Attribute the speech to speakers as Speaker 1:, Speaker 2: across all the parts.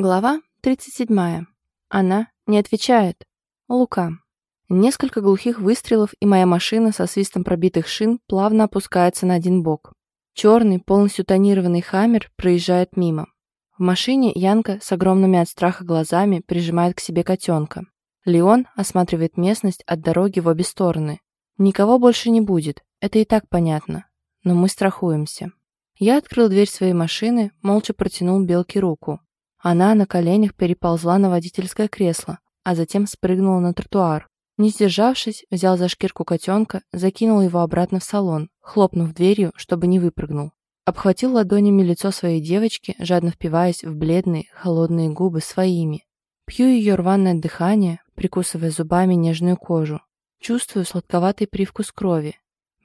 Speaker 1: Глава 37. Она не отвечает. Лука. Несколько глухих выстрелов, и моя машина со свистом пробитых шин плавно опускается на один бок. Черный, полностью тонированный хаммер проезжает мимо. В машине Янка с огромными от страха глазами прижимает к себе котенка. Леон осматривает местность от дороги в обе стороны. Никого больше не будет, это и так понятно. Но мы страхуемся. Я открыл дверь своей машины, молча протянул Белке руку. Она на коленях переползла на водительское кресло, а затем спрыгнула на тротуар. Не сдержавшись, взял за шкирку котенка, закинул его обратно в салон, хлопнув дверью, чтобы не выпрыгнул. Обхватил ладонями лицо своей девочки, жадно впиваясь в бледные, холодные губы своими. Пью ее рваное дыхание, прикусывая зубами нежную кожу. Чувствую сладковатый привкус крови.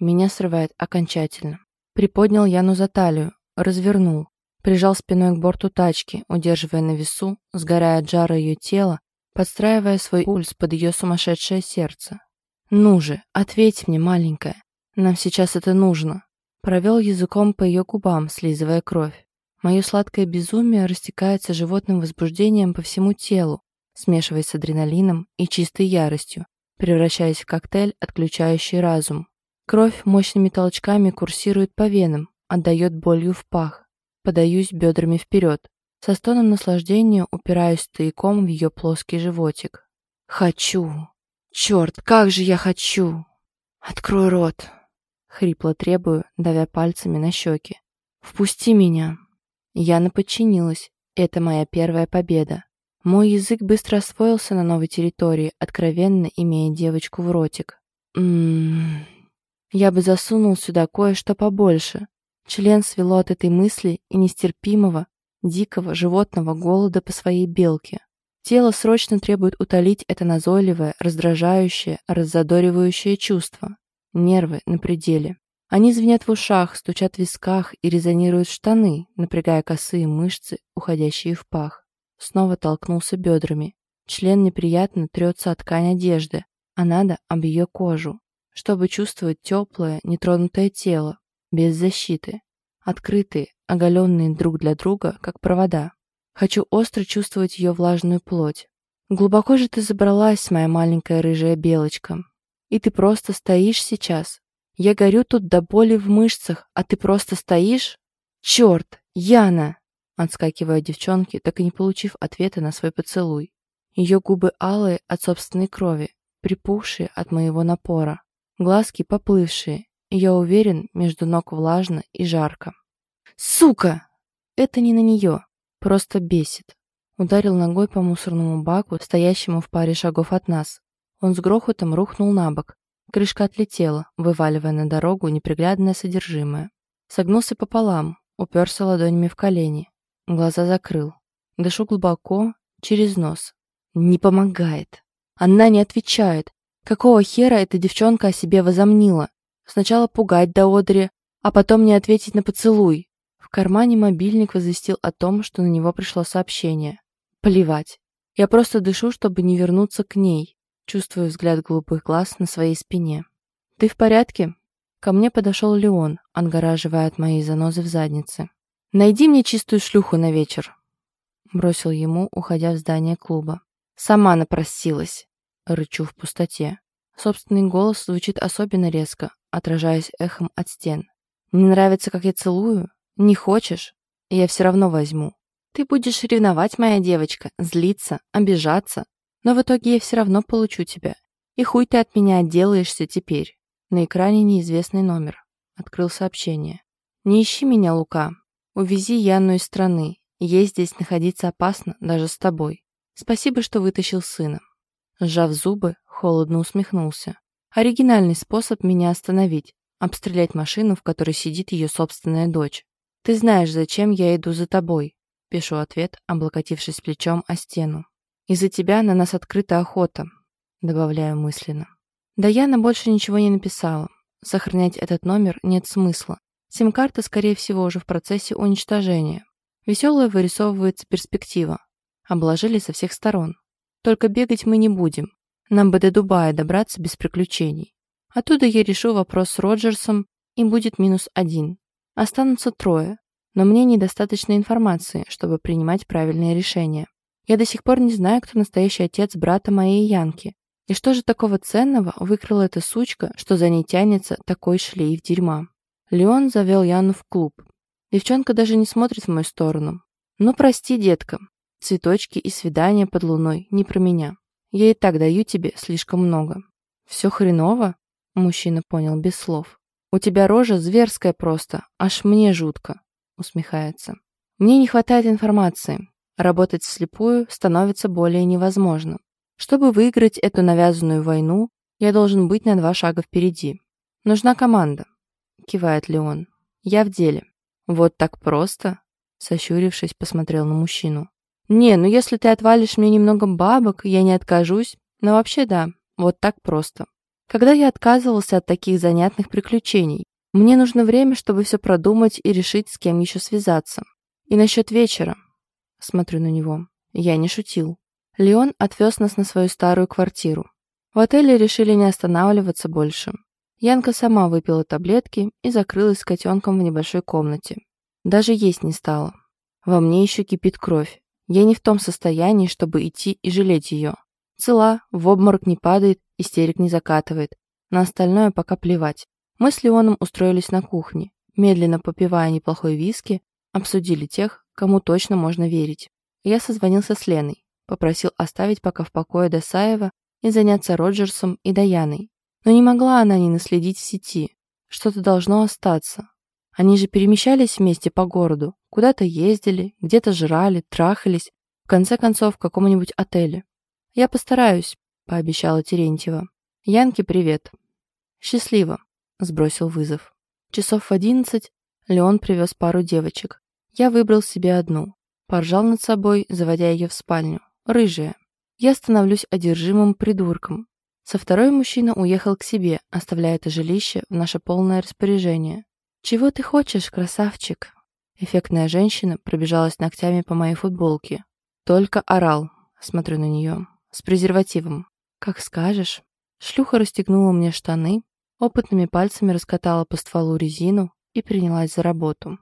Speaker 1: Меня срывает окончательно. Приподнял Яну за талию, развернул, Прижал спиной к борту тачки, удерживая на весу, сгорая от жара ее тела, подстраивая свой пульс под ее сумасшедшее сердце. «Ну же, ответь мне, маленькая. Нам сейчас это нужно». Провел языком по ее губам, слизывая кровь. Мое сладкое безумие растекается животным возбуждением по всему телу, смешиваясь с адреналином и чистой яростью, превращаясь в коктейль, отключающий разум. Кровь мощными толчками курсирует по венам, отдает болью в пах. Подаюсь бедрами вперед. Со стоном наслаждения упираюсь стояком в ее плоский животик. «Хочу! Черт, как же я хочу! Открой рот!» Хрипло требую, давя пальцами на щеки. «Впусти меня!» Яна подчинилась. Это моя первая победа. Мой язык быстро освоился на новой территории, откровенно имея девочку в ротик. Ммм... Я бы засунул сюда кое-что побольше, Член свело от этой мысли и нестерпимого, дикого животного голода по своей белке. Тело срочно требует утолить это назойливое, раздражающее, раззадоривающее чувство. Нервы на пределе. Они звенят в ушах, стучат в висках и резонируют штаны, напрягая косые мышцы, уходящие в пах. Снова толкнулся бедрами. Член неприятно трется от ткань одежды, а надо об ее кожу, чтобы чувствовать теплое, нетронутое тело, без защиты, открытые, оголенные друг для друга, как провода. Хочу остро чувствовать ее влажную плоть. Глубоко же ты забралась, моя маленькая рыжая белочка. И ты просто стоишь сейчас. Я горю тут до боли в мышцах, а ты просто стоишь? Черт, Яна! Отскакиваю от девчонки, так и не получив ответа на свой поцелуй. Ее губы алые от собственной крови, припухшие от моего напора. Глазки поплывшие, я уверен, между ног влажно и жарко. «Сука!» Это не на нее, просто бесит. Ударил ногой по мусорному баку, стоящему в паре шагов от нас. Он с грохотом рухнул на бок. Крышка отлетела, вываливая на дорогу неприглядное содержимое. Согнулся пополам, уперся ладонями в колени. Глаза закрыл. Дышу глубоко, через нос. Не помогает. Она не отвечает. Какого хера эта девчонка о себе возомнила? Сначала пугать до одри, а потом не ответить на поцелуй. В кармане мобильник возвестил о том, что на него пришло сообщение. Плевать. Я просто дышу, чтобы не вернуться к ней. Чувствую взгляд голубых глаз на своей спине. «Ты в порядке?» Ко мне подошел Леон, отгораживая от моей занозы в заднице. «Найди мне чистую шлюху на вечер», — бросил ему, уходя в здание клуба. «Сама напросилась», — рычу в пустоте. Собственный голос звучит особенно резко, отражаясь эхом от стен. «Не нравится, как я целую? Не хочешь? Я все равно возьму. Ты будешь ревновать, моя девочка, злиться, обижаться, но в итоге я все равно получу тебя. И хуй ты от меня отделаешься теперь». На экране неизвестный номер. Открыл сообщение. «Не ищи меня, Лука. Увези Яну из страны. Ей здесь находиться опасно, даже с тобой. Спасибо, что вытащил сына». Сжав зубы, холодно усмехнулся. Оригинальный способ меня остановить, обстрелять машину, в которой сидит ее собственная дочь. «Ты знаешь, зачем я иду за тобой», — пишу ответ, облокотившись плечом о стену. «Из-за тебя на нас открыта охота», — добавляю мысленно. Да Яна больше ничего не написала. Сохранять этот номер нет смысла. Сим-карта, скорее всего, уже в процессе уничтожения. Веселая вырисовывается перспектива. Обложили со всех сторон. Только бегать мы не будем. Нам бы до Дубая добраться без приключений. Оттуда я решу вопрос с Роджерсом, и будет минус один. Останутся трое. но мне недостаточно информации, чтобы принимать правильные решения. Я до сих пор не знаю, кто настоящий отец брата моей Янки. И что же такого ценного выкрала эта сучка, что за ней тянется такой шлейф дерьма? Леон завел Яну в клуб. Девчонка даже не смотрит в мою сторону. Ну, прости, детка. Цветочки и свидания под луной не про меня. Я и так даю тебе слишком много. Все хреново? Мужчина понял без слов. У тебя рожа зверская просто, аж мне жутко. Усмехается. Мне не хватает информации. Работать вслепую становится более невозможно. Чтобы выиграть эту навязанную войну, я должен быть на два шага впереди. Нужна команда. Кивает Леон. Я в деле. Вот так просто? Сощурившись, посмотрел на мужчину. Не, ну если ты отвалишь мне немного бабок, я не откажусь. Но вообще да, вот так просто. Когда я отказывался от таких занятных приключений, мне нужно время, чтобы все продумать и решить, с кем еще связаться. И насчет вечера. Смотрю на него. Я не шутил. Леон отвез нас на свою старую квартиру. В отеле решили не останавливаться больше. Янка сама выпила таблетки и закрылась с котенком в небольшой комнате. Даже есть не стала. Во мне еще кипит кровь. Я не в том состоянии, чтобы идти и жалеть ее. Цела, в обморок не падает, истерик не закатывает. На остальное пока плевать. Мы с Леоном устроились на кухне, медленно попивая неплохой виски, обсудили тех, кому точно можно верить. Я созвонился с Леной, попросил оставить пока в покое Досаева и заняться Роджерсом и Даяной. Но не могла она не наследить в сети. Что-то должно остаться. Они же перемещались вместе по городу, куда-то ездили, где-то жрали, трахались, в конце концов в каком-нибудь отеле. «Я постараюсь», — пообещала Терентьева. «Янке привет». «Счастливо», — сбросил вызов. Часов в одиннадцать Леон привез пару девочек. Я выбрал себе одну. Поржал над собой, заводя ее в спальню. Рыжая. Я становлюсь одержимым придурком. Со второй мужчина уехал к себе, оставляя это жилище в наше полное распоряжение. «Чего ты хочешь, красавчик?» Эффектная женщина пробежалась ногтями по моей футболке. Только орал, смотрю на нее, с презервативом. «Как скажешь». Шлюха расстегнула мне штаны, опытными пальцами раскатала по стволу резину и принялась за работу.